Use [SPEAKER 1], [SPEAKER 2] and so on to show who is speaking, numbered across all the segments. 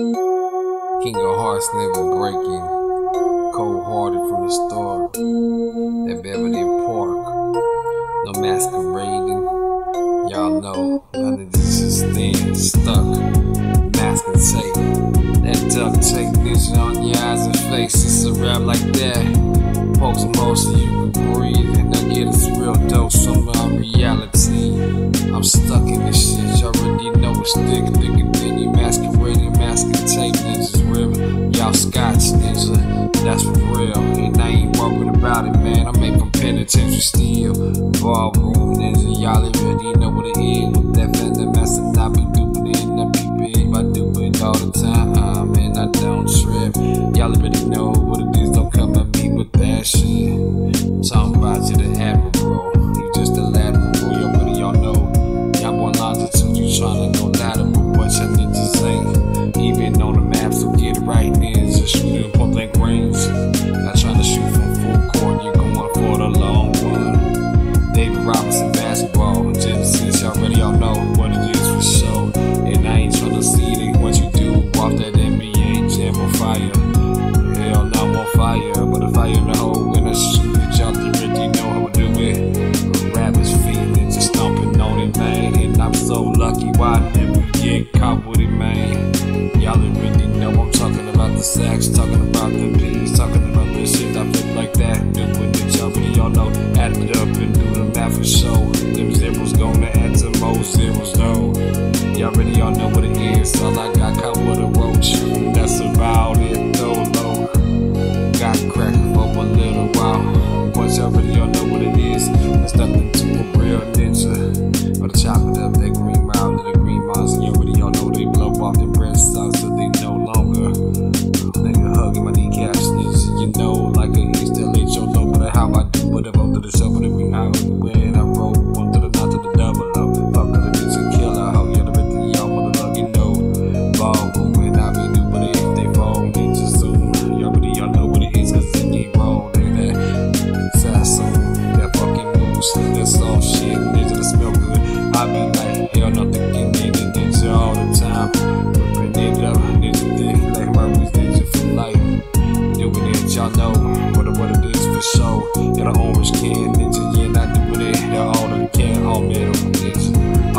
[SPEAKER 1] King of hearts never breaking. Cold hearted from the start. That Beverly Park. No masquerading. Y'all know none of this is thin, stuck. Mask and tape. That duct tape vision on your eyes and faces. A rap like that. Poke some holes so you can breathe. And I get a real dose of my reality. I'm stuck in this shit. Y'all already know it's thick, thicker than you masking tape ninjas. Real, y'all scotch ninja. That's for real. And I ain't worried about it, man. I'm made from penitentiary steel. Ballroom ninja. Y'all already know what it is. With that fender master, I be duping it. I be big. I do it all the time. And I don't trip. Y'all already know Robinson basketball. Genesis, y'all already all know what it is for sure. And I ain't tryna see it. What you do off that NBA jam on fire. Hell no, I'm on fire. But if I in the hole when I shoot it, y'all already know how to do it. Rappers feeling, just stomping on it, man. And I'm so lucky, why I never get caught with it, man. Y'all already know I'm talking about the sacks, talking about the beats, talking about the shit I flip like that. Y'all know what it is. All I got caught with a shooting, that's about it, though, low. Got crack for a little while. Once y'all already all know what it is,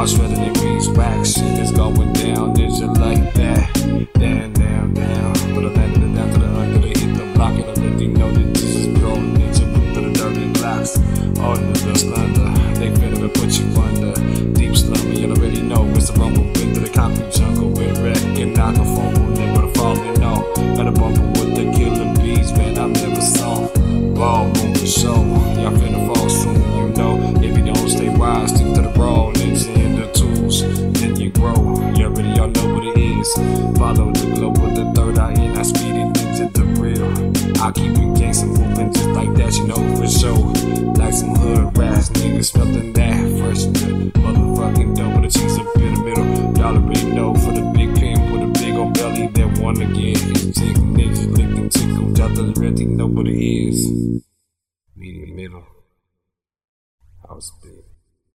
[SPEAKER 1] I shredded it, beats, wax, shit is going down, ninja, like that. Down, down, down. But I landed it down to the under, they hit the block, and I already know that this is pro ninja with the dirty blocks. All in the slender, they finna put you under. Deep slumber, you already know it's a rumble into the concrete jungle with wreck and knock a phone. fumble, never fall in all. A bumper with the killer bees, man, I'm never soft. Ballroom for sure, y'all finna fall soon, you know. eyes. Follow the glow with the third eye, and I speeding things at the real. I keep it gangsta moving just like that, you know for sure. Like some hood rats, niggas smelling that fresh. Motherfucking Motherfuckin' with a cheese up in the middle. Dollar big know for the big pimp with a big old belly that won again. Tick, nick, lick, and tickle. Got the red thing, nobody is. the middle. I was big.